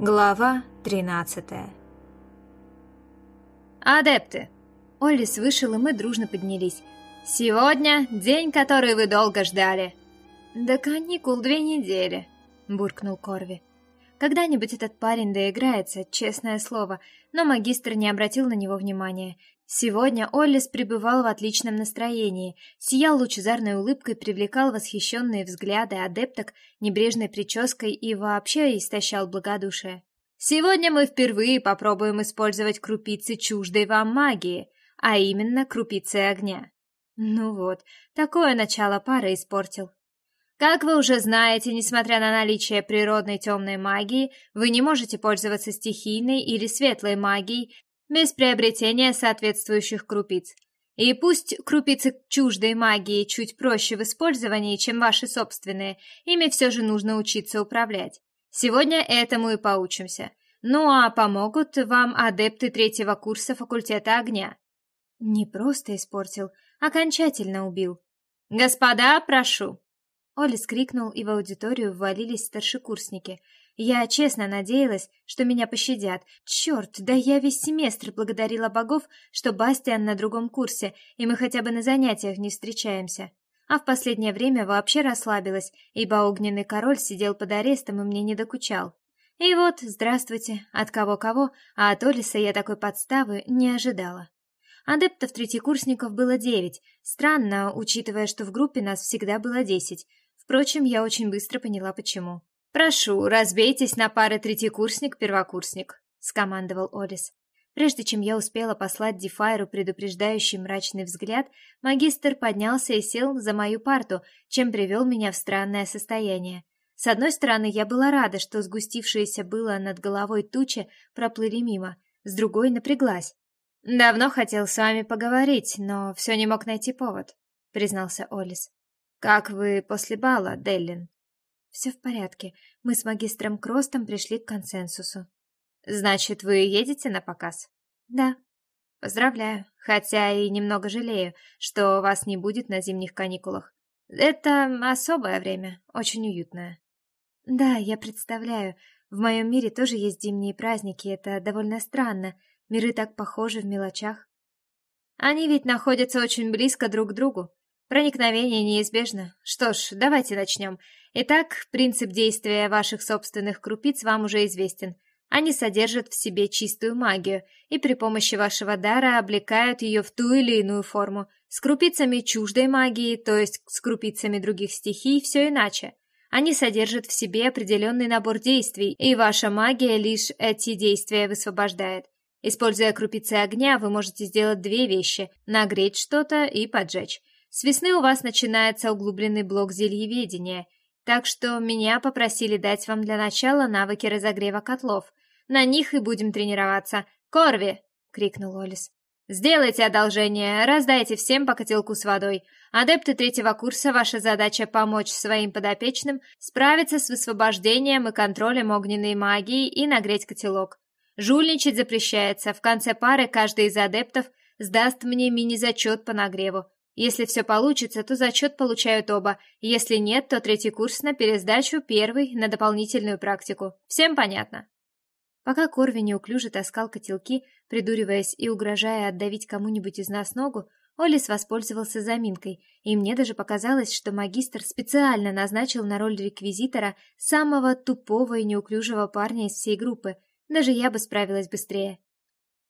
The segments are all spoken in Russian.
Глава 13 «Адепты!» Оллис вышел, и мы дружно поднялись. «Сегодня день, который вы долго ждали!» «До каникул две недели», — буркнул Корви. «Когда-нибудь этот парень доиграется, честное слово, но магистр не обратил на него внимания. Сегодня Оллис пребывал в отличном настроении, сиял лучезарной улыбкой, привлекал восхищенные взгляды адепток небрежной прической и вообще истощал благодушие. «Сегодня мы впервые попробуем использовать крупицы чуждой вам магии, а именно крупицы огня». Ну вот, такое начало пары испортил. Как вы уже знаете, несмотря на наличие природной темной магии, вы не можете пользоваться стихийной или светлой магией без приобретения соответствующих крупиц. И пусть крупицы чуждой магии чуть проще в использовании, чем ваши собственные, ими все же нужно учиться управлять. Сегодня этому и поучимся. Ну а помогут вам адепты третьего курса факультета огня. Не просто испортил, окончательно убил. Господа, прошу. Олис крикнул, и в аудиторию ввалились старшекурсники — я честно надеялась, что меня пощадят. Черт, да я весь семестр благодарила богов, что Бастиан на другом курсе, и мы хотя бы на занятиях не встречаемся. А в последнее время вообще расслабилась, ибо огненный король сидел под арестом и мне не докучал. И вот, здравствуйте, от кого-кого, а от Олиса я такой подставы не ожидала. Адептов третьекурсников было девять. Странно, учитывая, что в группе нас всегда было десять. Впрочем, я очень быстро поняла, почему. «Прошу, разбейтесь на пары третьекурсник-первокурсник», — скомандовал Олис. Прежде чем я успела послать Дефайру предупреждающий мрачный взгляд, магистр поднялся и сел за мою парту, чем привел меня в странное состояние. С одной стороны, я была рада, что сгустившиеся было над головой тучи проплыли мимо, с другой напряглась. «Давно хотел с вами поговорить, но все не мог найти повод», — признался Олис. «Как вы после бала, Деллин?» Все в порядке. Мы с магистром Кростом пришли к консенсусу. Значит, вы едете на показ? Да. Поздравляю, хотя и немного жалею, что вас не будет на зимних каникулах. Это особое время, очень уютное. Да, я представляю. В моем мире тоже есть зимние праздники, это довольно странно. Миры так похожи в мелочах. Они ведь находятся очень близко друг к другу. Проникновение неизбежно. Что ж, давайте начнем. Итак, принцип действия ваших собственных крупиц вам уже известен. Они содержат в себе чистую магию и при помощи вашего дара облекают ее в ту или иную форму. С крупицами чуждой магии, то есть с крупицами других стихий, все иначе. Они содержат в себе определенный набор действий, и ваша магия лишь эти действия высвобождает. Используя крупицы огня, вы можете сделать две вещи – нагреть что-то и поджечь. С весны у вас начинается углубленный блок зельеведения, так что меня попросили дать вам для начала навыки разогрева котлов. На них и будем тренироваться. Корви!» — крикнул Олис. «Сделайте одолжение, раздайте всем по котелку с водой. Адепты третьего курса, ваша задача помочь своим подопечным справиться с высвобождением и контролем огненной магии и нагреть котелок. Жульничать запрещается. В конце пары каждый из адептов сдаст мне мини-зачет по нагреву. Если все получится, то зачет получают оба. Если нет, то третий курс на пересдачу, первый на дополнительную практику. Всем понятно? Пока Корви неуклюже таскал котелки, придуриваясь и угрожая отдавить кому-нибудь из нас ногу, Олис воспользовался заминкой, и мне даже показалось, что магистр специально назначил на роль реквизитора самого тупого и неуклюжего парня из всей группы. Даже я бы справилась быстрее.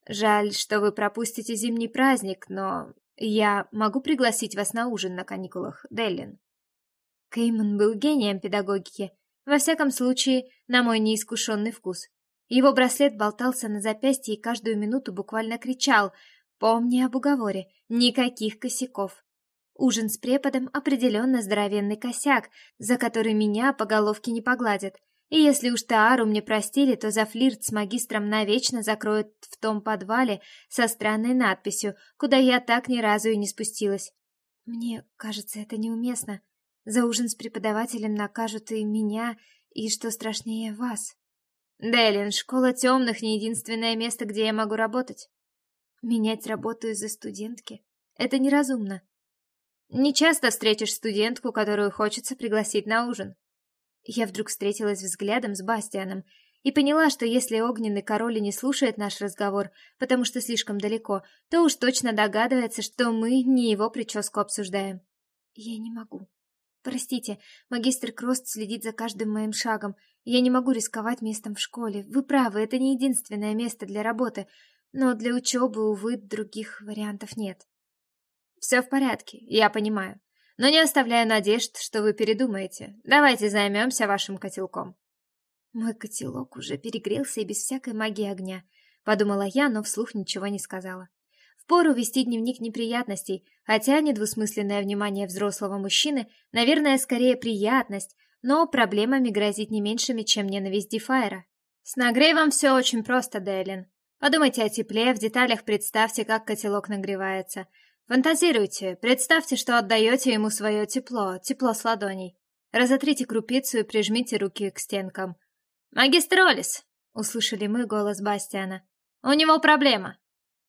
Жаль, что вы пропустите зимний праздник, но я могу пригласить вас на ужин на каникулах, Деллин. Кейман был гением педагогики, во всяком случае, на мой неискушенный вкус. Его браслет болтался на запястье и каждую минуту буквально кричал «Помни об уговоре, никаких косяков». Ужин с преподом определенно здоровенный косяк, за который меня по головке не погладят. И если уж Таару мне простили, то за флирт с магистром навечно закроют в том подвале со странной надписью, куда я так ни разу и не спустилась. Мне кажется, это неуместно. За ужин с преподавателем накажут и меня, и, что страшнее, вас. Делин, школа темных не единственное место, где я могу работать. Менять работу из-за студентки — это неразумно. Не часто встретишь студентку, которую хочется пригласить на ужин. Я вдруг встретилась взглядом с Бастианом, и поняла, что если огненный король не слушает наш разговор, потому что слишком далеко, то уж точно догадывается, что мы не его прическу обсуждаем. Я не могу. Простите, магистр Крост следит за каждым моим шагом. Я не могу рисковать местом в школе. Вы правы, это не единственное место для работы, но для учебы, увы, других вариантов нет. Все в порядке, я понимаю. Но не оставляю надежд, что вы передумаете. Давайте займемся вашим котелком. Мой котелок уже перегрелся и без всякой магии огня, подумала я, но вслух ничего не сказала. Впору вести дневник неприятностей, хотя недвусмысленное внимание взрослого мужчины, наверное, скорее приятность, но проблемами грозит не меньшими, чем ненависть Дефайра. С нагревом все очень просто, Дейлин. Подумайте о тепле, в деталях представьте, как котелок нагревается. Фантазируйте, представьте, что отдаете ему свое тепло, тепло с ладоней. Разотрите крупицу и прижмите руки к стенкам. «Магистр Олис!» — услышали мы голос Бастиана. «У него проблема!»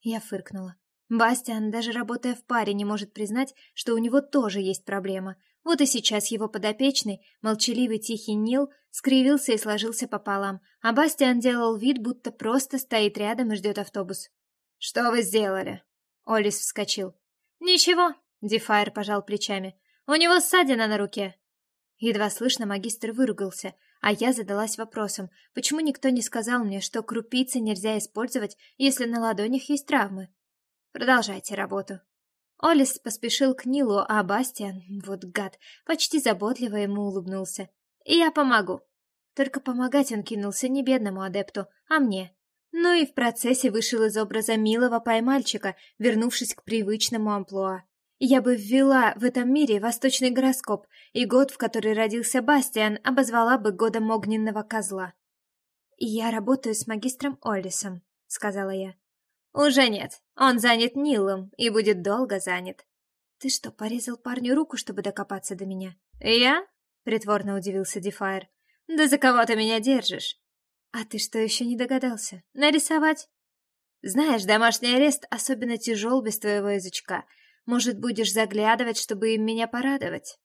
Я фыркнула. Бастиан, даже работая в паре, не может признать, что у него тоже есть проблема. Вот и сейчас его подопечный, молчаливый тихий Нил, скривился и сложился пополам, а Бастиан делал вид, будто просто стоит рядом и ждет автобус. «Что вы сделали?» Олис вскочил. «Ничего», — Дефайр пожал плечами. «У него ссадина на руке». Едва слышно магистр выругался, а я задалась вопросом, почему никто не сказал мне, что крупицы нельзя использовать, если на ладонях есть травмы. Продолжайте работу. Олис поспешил к Нилу, а Бастиан, вот гад, почти заботливо ему улыбнулся. Я помогу. Только помогать он кинулся не бедному адепту, а мне. Ну и в процессе вышел из образа милого поймальчика, вернувшись к привычному амплуа. Я бы ввела в этом мире восточный гороскоп, и год, в который родился Бастиан, обозвала бы годом огненного козла. «Я работаю с магистром Оллисом», — сказала я. «Уже нет. Он занят Нилом и будет долго занят». «Ты что, порезал парню руку, чтобы докопаться до меня?» «Я?» — притворно удивился Дефайр. «Да за кого ты меня держишь?» «А ты что, еще не догадался? Нарисовать?» «Знаешь, домашний арест особенно тяжел без твоего язычка. Может, будешь заглядывать, чтобы им меня порадовать?»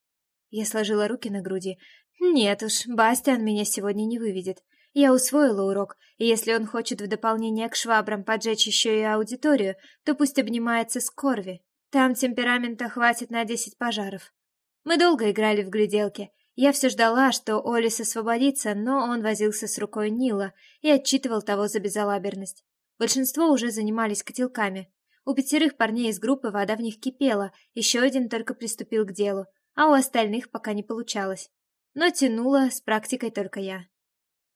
Я сложила руки на груди. «Нет уж, Бастиан меня сегодня не выведет. Я усвоила урок, и если он хочет в дополнение к швабрам поджечь еще и аудиторию, то пусть обнимается с Корви. Там темперамента хватит на десять пожаров. Мы долго играли в гляделки. Я все ждала, что Олис освободится, но он возился с рукой Нила и отчитывал того за безалаберность. Большинство уже занимались котелками. У пятерых парней из группы вода в них кипела, еще один только приступил к делу, а у остальных пока не получалось. Но тянула с практикой только я.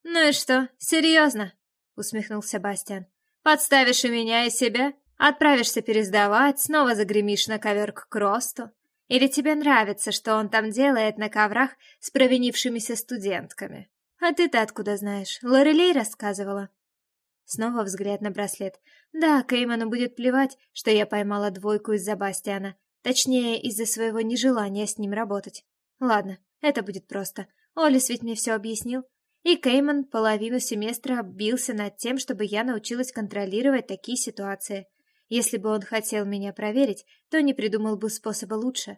«Ну и что, серьезно?» — усмехнулся Бастиан. «Подставишь и меня, и себя? Отправишься пересдавать, снова загремишь на ковер к Кросту? Или тебе нравится, что он там делает на коврах с провинившимися студентками? А ты-то откуда знаешь? Лорелей рассказывала?» Снова взгляд на браслет. Да, Кейману будет плевать, что я поймала двойку из-за Бастиана. Точнее, из-за своего нежелания с ним работать. Ладно, это будет просто. Олис ведь мне все объяснил. И Кейман половину семестра бился над тем, чтобы я научилась контролировать такие ситуации. Если бы он хотел меня проверить, то не придумал бы способа лучше.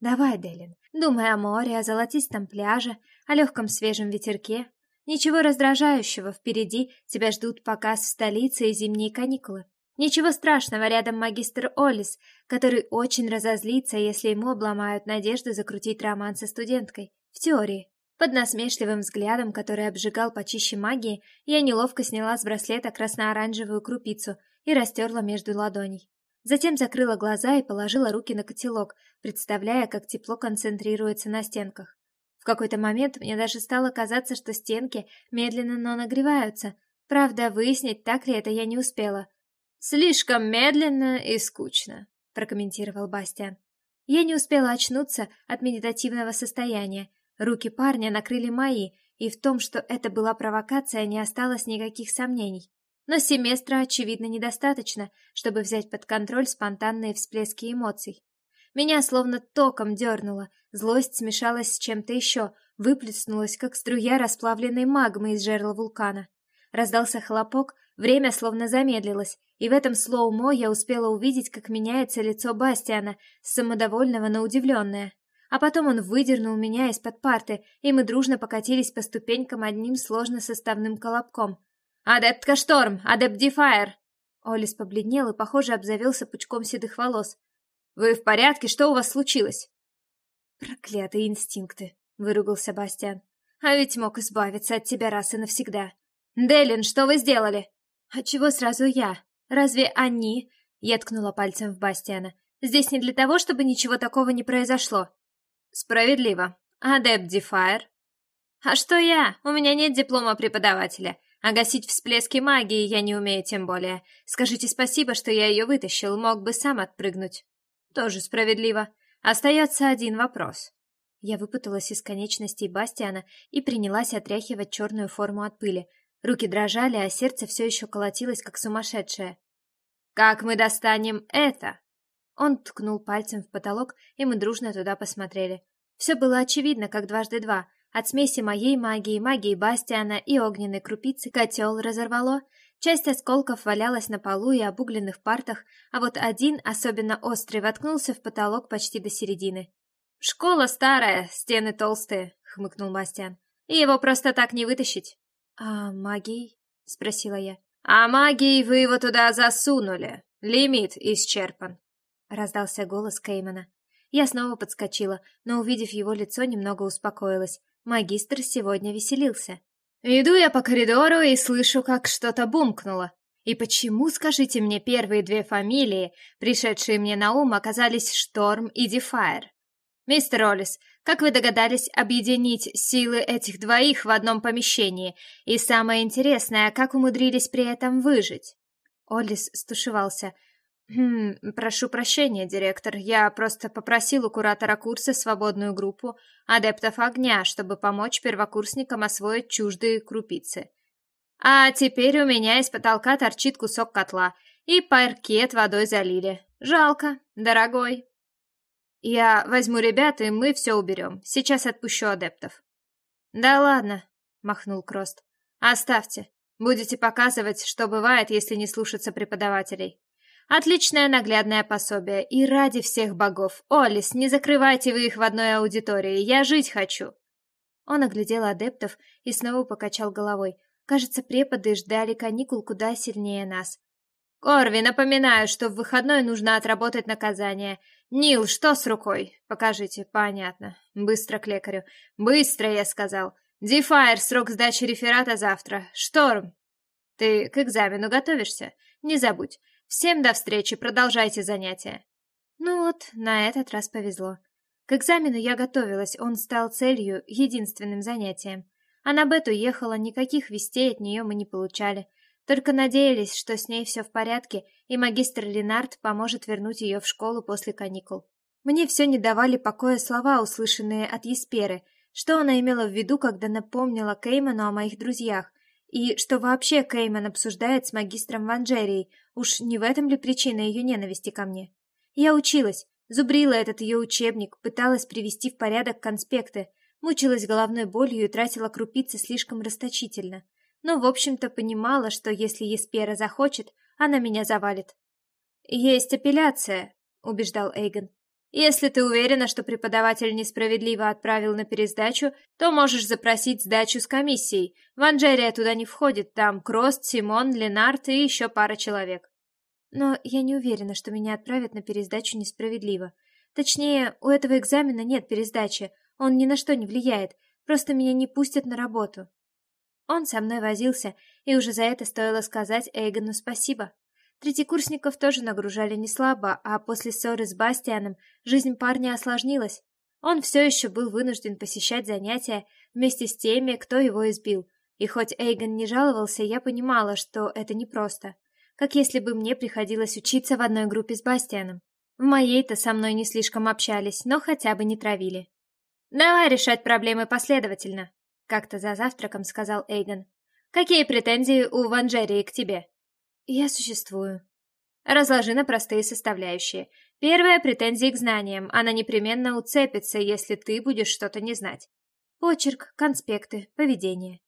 Давай, Делин, думай о море, о золотистом пляже, о легком свежем ветерке. Ничего раздражающего, впереди тебя ждут показ в столице и зимние каникулы. Ничего страшного, рядом магистр Олис, который очень разозлится, если ему обломают надежду закрутить роман со студенткой. В теории. Под насмешливым взглядом, который обжигал почище магии, я неловко сняла с браслета красно-оранжевую крупицу и растерла между ладоней. Затем закрыла глаза и положила руки на котелок, представляя, как тепло концентрируется на стенках. В какой-то момент мне даже стало казаться, что стенки медленно, но нагреваются. Правда, выяснить, так ли это я не успела. «Слишком медленно и скучно», — прокомментировал Бастиан. Я не успела очнуться от медитативного состояния, Руки парня накрыли мои, и в том, что это была провокация, не осталось никаких сомнений. Но семестра, очевидно, недостаточно, чтобы взять под контроль спонтанные всплески эмоций. Меня словно током дернуло, злость смешалась с чем-то еще, выплеснулась, как струя расплавленной магмы из жерла вулкана. Раздался хлопок, время словно замедлилось, и в этом слоумо я успела увидеть, как меняется лицо Бастиана с самодовольного на удивленное. а потом он выдернул меня из-под парты, и мы дружно покатились по ступенькам одним сложно составным колобком. «Адептка Шторм! Адепт Дефайр!» Олис побледнел и, похоже, обзавелся пучком седых волос. «Вы в порядке? Что у вас случилось?» «Проклятые инстинкты!» — выругался Бастиан. «А ведь мог избавиться от тебя раз и навсегда. Делин, что вы сделали?» «А чего сразу я? Разве они...» Я ткнула пальцем в Бастиана. «Здесь не для того, чтобы ничего такого не произошло». «Справедливо. Адепт Дефайр?» «А что я? У меня нет диплома преподавателя. А гасить всплески магии я не умею тем более. Скажите спасибо, что я ее вытащил, мог бы сам отпрыгнуть». «Тоже справедливо. Остается один вопрос». Я выпуталась из конечностей Бастиана и принялась отряхивать черную форму от пыли. Руки дрожали, а сердце все еще колотилось, как сумасшедшее. «Как мы достанем это?» Он ткнул пальцем в потолок, и мы дружно туда посмотрели. Все было очевидно, как дважды два. От смеси моей магии, магии Бастиана и огненной крупицы котел разорвало. Часть осколков валялась на полу и обугленных партах, а вот один, особенно острый, воткнулся в потолок почти до середины. «Школа старая, стены толстые», — хмыкнул Бастиан. «И его просто так не вытащить». «А магией?» — спросила я. «А магией вы его туда засунули. Лимит исчерпан», — раздался голос Кеймана. Я снова подскочила, но, увидев его лицо, немного успокоилась. Магистр сегодня веселился. «Иду я по коридору и слышу, как что-то бумкнуло. И почему, скажите мне, первые две фамилии, пришедшие мне на ум, оказались Шторм и Дефайр? Мистер Олис, как вы догадались объединить силы этих двоих в одном помещении? И самое интересное, как умудрились при этом выжить?» Олис стушевался. «Хм, прошу прощения, директор, я просто попросил у куратора курса свободную группу адептов огня, чтобы помочь первокурсникам освоить чуждые крупицы. А теперь у меня из потолка торчит кусок котла, и паркет водой залили. Жалко, дорогой». «Я возьму ребят, и мы все уберем. Сейчас отпущу адептов». «Да ладно», — махнул Крост. «Оставьте. Будете показывать, что бывает, если не слушаться преподавателей. Отличное наглядное пособие. И ради всех богов. Олис, не закрывайте вы их в одной аудитории. Я жить хочу». Он оглядел адептов и снова покачал головой. Кажется, преподы ждали каникул куда сильнее нас. «Корви, напоминаю, что в выходной нужно отработать наказание. Нил, что с рукой? Покажите, понятно. Быстро к лекарю. Быстро, я сказал. Дефайр, срок сдачи реферата завтра. Шторм. Ты к экзамену готовишься? Не забудь. Всем до встречи, продолжайте занятия. Ну вот, на этот раз повезло. К экзамену я готовилась, он стал целью, единственным занятием. А на Бет уехала, никаких вестей от нее мы не получали. Только надеялись, что с ней все в порядке, и магистр Ленард поможет вернуть ее в школу после каникул. Мне все не давали покоя слова, услышанные от Есперы, что она имела в виду, когда напомнила Кейману о моих друзьях, и что вообще Кейман обсуждает с магистром Ванжерией, уж не в этом ли причина ее ненависти ко мне. Я училась, зубрила этот ее учебник, пыталась привести в порядок конспекты, мучилась головной болью и тратила крупицы слишком расточительно но, в общем-то, понимала, что если Еспера захочет, она меня завалит. «Есть апелляция», — убеждал Эйгон. «Если ты уверена, что преподаватель несправедливо отправил на пересдачу, то можешь запросить сдачу с комиссией. Ванжерия туда не входит, там Крост, Симон, Ленард и еще пара человек». Но я не уверена, что меня отправят на пересдачу несправедливо. Точнее, у этого экзамена нет пересдачи, он ни на что не влияет, просто меня не пустят на работу. Он со мной возился, и уже за это стоило сказать Эйгону спасибо. Третьекурсников тоже нагружали не слабо, а после ссоры с Бастианом жизнь парня осложнилась. Он все еще был вынужден посещать занятия вместе с теми, кто его избил. И хоть Эйгон не жаловался, я понимала, что это непросто. Как если бы мне приходилось учиться в одной группе с Бастианом. В моей-то со мной не слишком общались, но хотя бы не травили. «Давай решать проблемы последовательно», как-то за завтраком сказал Эйгон. Какие претензии у Ванжерии к тебе? Я существую. Разложи на простые составляющие. Первая претензия к знаниям. Она непременно уцепится, если ты будешь что-то не знать. Почерк, конспекты, поведение.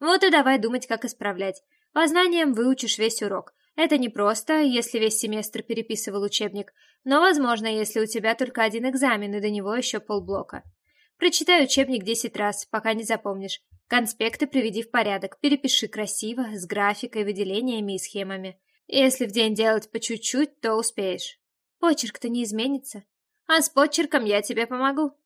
Вот и давай думать, как исправлять. По знаниям выучишь весь урок. Это не просто, если весь семестр переписывал учебник, но возможно, если у тебя только один экзамен и до него еще полблока. Прочитай учебник десять раз, пока не запомнишь. Конспекты приведи в порядок, перепиши красиво, с графикой, выделениями и схемами. Если в день делать по чуть-чуть, то успеешь. Почерк-то не изменится. А с почерком я тебе помогу.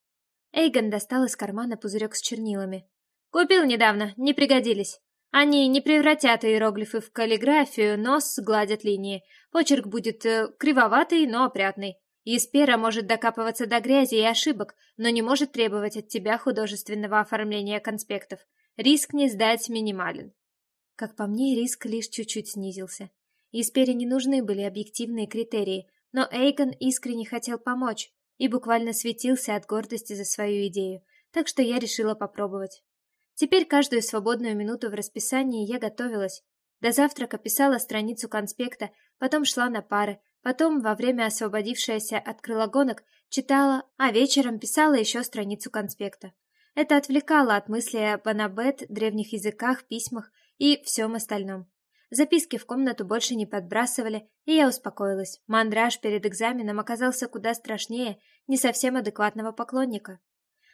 Эйгон достал из кармана пузырек с чернилами. Купил недавно, не пригодились. Они не превратят иероглифы в каллиграфию, но сгладят линии. Почерк будет э, кривоватый, но опрятный. Еспера может докапываться до грязи и ошибок, но не может требовать от тебя художественного оформления конспектов. Риск не сдать минимален. Как по мне, риск лишь чуть-чуть снизился. Еспере не нужны были объективные критерии, но Эйгон искренне хотел помочь и буквально светился от гордости за свою идею, так что я решила попробовать. Теперь каждую свободную минуту в расписании я готовилась. До завтрака писала страницу конспекта, потом шла на пары, потом, во время освободившейся от крылогонок, читала, а вечером писала еще страницу конспекта. Это отвлекало от мысли об анабет, древних языках, письмах и всем остальном. Записки в комнату больше не подбрасывали, и я успокоилась. Мандраж перед экзаменом оказался куда страшнее не совсем адекватного поклонника.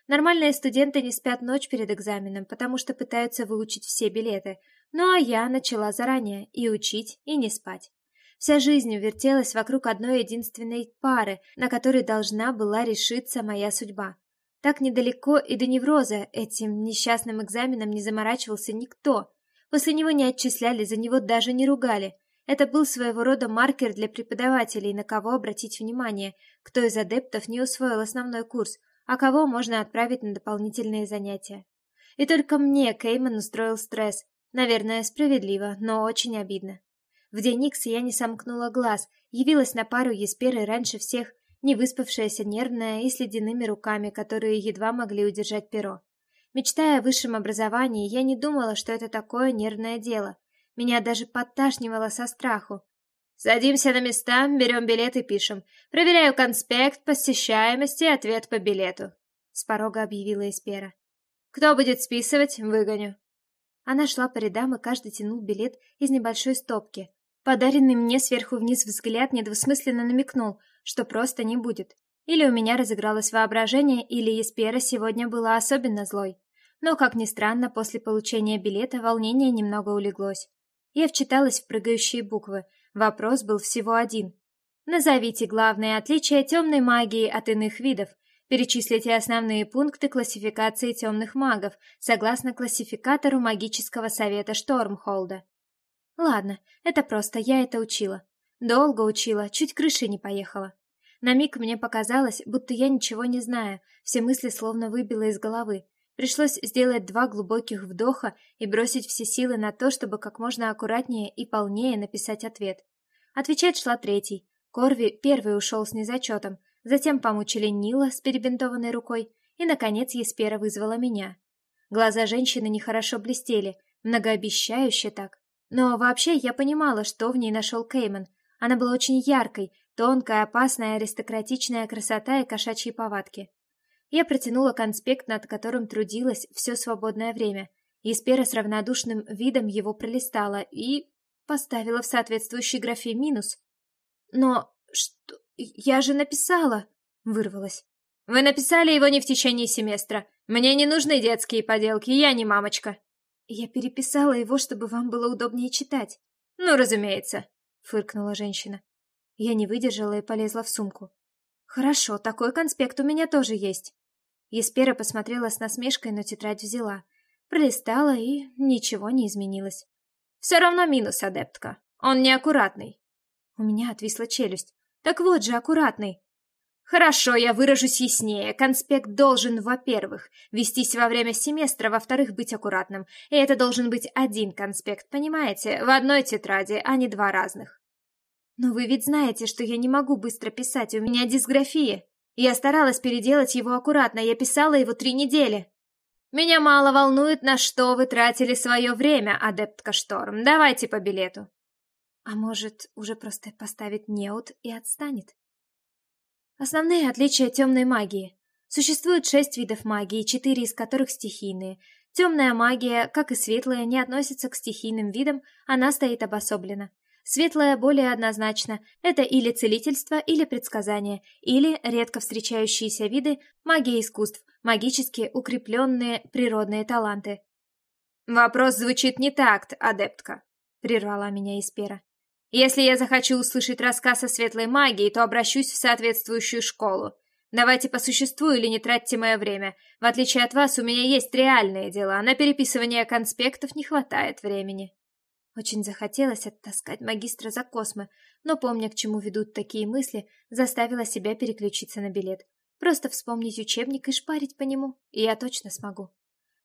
Нормальные студенты не спят ночь перед экзаменом, потому что пытаются выучить все билеты. Ну а я начала заранее и учить, и не спать. Вся жизнь вертелась вокруг одной единственной пары, на которой должна была решиться моя судьба. Так недалеко и до невроза этим несчастным экзаменом не заморачивался никто. После него не отчисляли, за него даже не ругали. Это был своего рода маркер для преподавателей, на кого обратить внимание, кто из адептов не усвоил основной курс, а кого можно отправить на дополнительные занятия. И только мне Кейман устроил стресс. Наверное, справедливо, но очень обидно. В день Икс я не сомкнула глаз, явилась на пару Есперы раньше всех, не выспавшаяся, нервная и с ледяными руками, которые едва могли удержать перо. Мечтая о высшем образовании, я не думала, что это такое нервное дело. Меня даже подташнивало со страху. Садимся на места, берем билет и пишем. Проверяю конспект, посещаемости, ответ по билету. С порога объявила Эспера. Кто будет списывать, выгоню. Она шла по рядам, и каждый тянул билет из небольшой стопки. Подаренный мне сверху вниз взгляд недвусмысленно намекнул, что просто не будет. Или у меня разыгралось воображение, или Еспера сегодня была особенно злой. Но, как ни странно, после получения билета волнение немного улеглось. Я вчиталась в прыгающие буквы, Вопрос был всего один. Назовите главные отличия темной магии от иных видов. Перечислите основные пункты классификации темных магов, согласно классификатору магического совета Штормхолда. Ладно, это просто, я это учила. Долго учила, чуть крыши не поехала. На миг мне показалось, будто я ничего не знаю, все мысли словно выбило из головы. Пришлось сделать два глубоких вдоха и бросить все силы на то, чтобы как можно аккуратнее и полнее написать ответ. Отвечать шла третий. Корви первый ушел с незачетом, затем помучили Нила с перебинтованной рукой, и, наконец, Еспера вызвала меня. Глаза женщины нехорошо блестели, многообещающе так. Но вообще я понимала, что в ней нашел Кейман. Она была очень яркой, тонкая, опасная, аристократичная красота и кошачьи повадки. Я протянула конспект, над которым трудилась все свободное время. Еспера с равнодушным видом его пролистала и поставила в соответствующей графе минус. «Но что... я же написала!» — вырвалась. «Вы написали его не в течение семестра. Мне не нужны детские поделки, я не мамочка». «Я переписала его, чтобы вам было удобнее читать». «Ну, разумеется», — фыркнула женщина. Я не выдержала и полезла в сумку. «Хорошо, такой конспект у меня тоже есть». Еспера посмотрела с насмешкой, но тетрадь взяла. Пролистала, и ничего не изменилось. «Все равно минус, адептка. Он неаккуратный». У меня отвисла челюсть. «Так вот же, аккуратный». «Хорошо, я выражусь яснее. Конспект должен, во-первых, вестись во время семестра, во-вторых, быть аккуратным. И это должен быть один конспект, понимаете? В одной тетради, а не два разных». «Но вы ведь знаете, что я не могу быстро писать, у меня дисграфия». Я старалась переделать его аккуратно, я писала его три недели. Меня мало волнует, на что вы тратили свое время, адептка Шторм. Давайте по билету. А может, уже просто поставит неут и отстанет? Основные отличия темной магии. Существует шесть видов магии, четыре из которых стихийные. Темная магия, как и светлая, не относится к стихийным видам, она стоит обособленно. Светлое более однозначно. Это или целительство, или предсказание, или редко встречающиеся виды магии искусств, магически укрепленные природные таланты. «Вопрос звучит не так, адептка», — прервала меня Испера. «Если я захочу услышать рассказ о светлой магии, то обращусь в соответствующую школу. Давайте по существу или не тратьте мое время. В отличие от вас, у меня есть реальные дела, на переписывание конспектов не хватает времени». Очень захотелось оттаскать магистра за космы, но, помня, к чему ведут такие мысли, заставила себя переключиться на билет. Просто вспомнить учебник и шпарить по нему, и я точно смогу.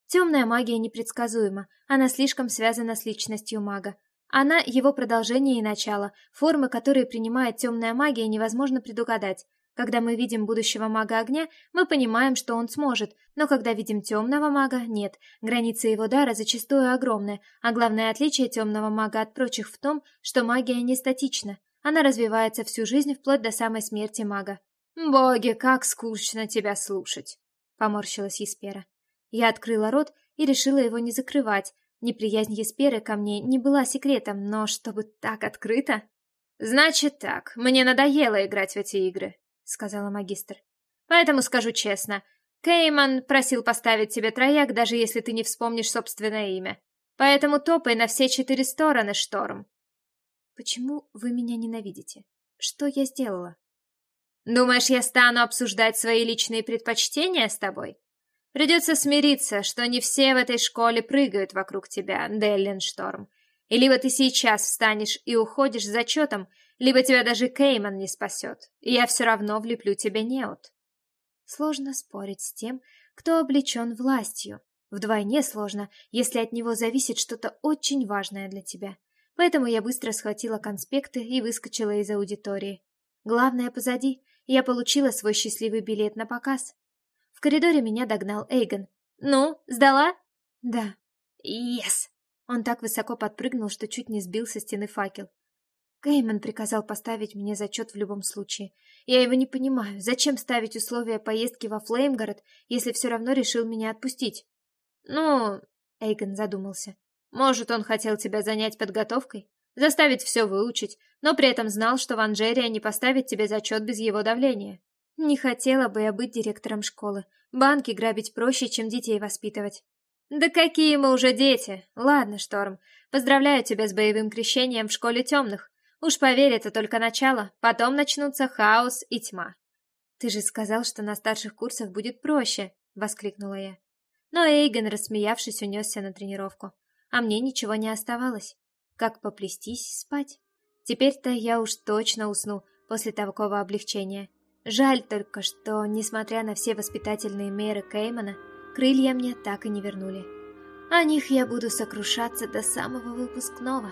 Темная магия непредсказуема, она слишком связана с личностью мага. Она его продолжение и начало, формы, которые принимает темная магия, невозможно предугадать. Когда мы видим будущего мага огня, мы понимаем, что он сможет, но когда видим темного мага, нет. Границы его дара зачастую огромны, а главное отличие темного мага от прочих в том, что магия не статична. Она развивается всю жизнь вплоть до самой смерти мага. «Боги, как скучно тебя слушать!» — поморщилась Еспера. Я открыла рот и решила его не закрывать. Неприязнь Есперы ко мне не была секретом, но чтобы так открыто... «Значит так, мне надоело играть в эти игры сказала магистр. Поэтому скажу честно, Кейман просил поставить тебе трояк, даже если ты не вспомнишь собственное имя. Поэтому топай на все четыре стороны, Шторм. Почему вы меня ненавидите? Что я сделала? Думаешь, я стану обсуждать свои личные предпочтения с тобой? Придется смириться, что не все в этой школе прыгают вокруг тебя, Деллин Шторм. И либо ты сейчас встанешь и уходишь с зачетом, либо тебя даже Кейман не спасет, и я все равно влеплю тебе неот. Сложно спорить с тем, кто облечен властью. Вдвойне сложно, если от него зависит что-то очень важное для тебя. Поэтому я быстро схватила конспекты и выскочила из аудитории. Главное позади, я получила свой счастливый билет на показ. В коридоре меня догнал Эйгон. «Ну, сдала?» «Да». «Ес!» Он так высоко подпрыгнул, что чуть не сбил со стены факел. Кейман приказал поставить мне зачет в любом случае. Я его не понимаю. Зачем ставить условия поездки во Флеймгород, если все равно решил меня отпустить? Ну, Эйгон задумался. Может, он хотел тебя занять подготовкой? Заставить все выучить, но при этом знал, что в Анжерия не поставит тебе зачет без его давления. Не хотела бы я быть директором школы. Банки грабить проще, чем детей воспитывать. Да какие мы уже дети! Ладно, Шторм, поздравляю тебя с боевым крещением в школе темных. Уж поверь, это только начало, потом начнутся хаос и тьма. «Ты же сказал, что на старших курсах будет проще!» — воскликнула я. Но Эйген, рассмеявшись, унесся на тренировку. А мне ничего не оставалось. Как поплестись спать? Теперь-то я уж точно усну после такого облегчения. Жаль только, что, несмотря на все воспитательные меры Кеймана, крылья мне так и не вернули. О них я буду сокрушаться до самого выпускного.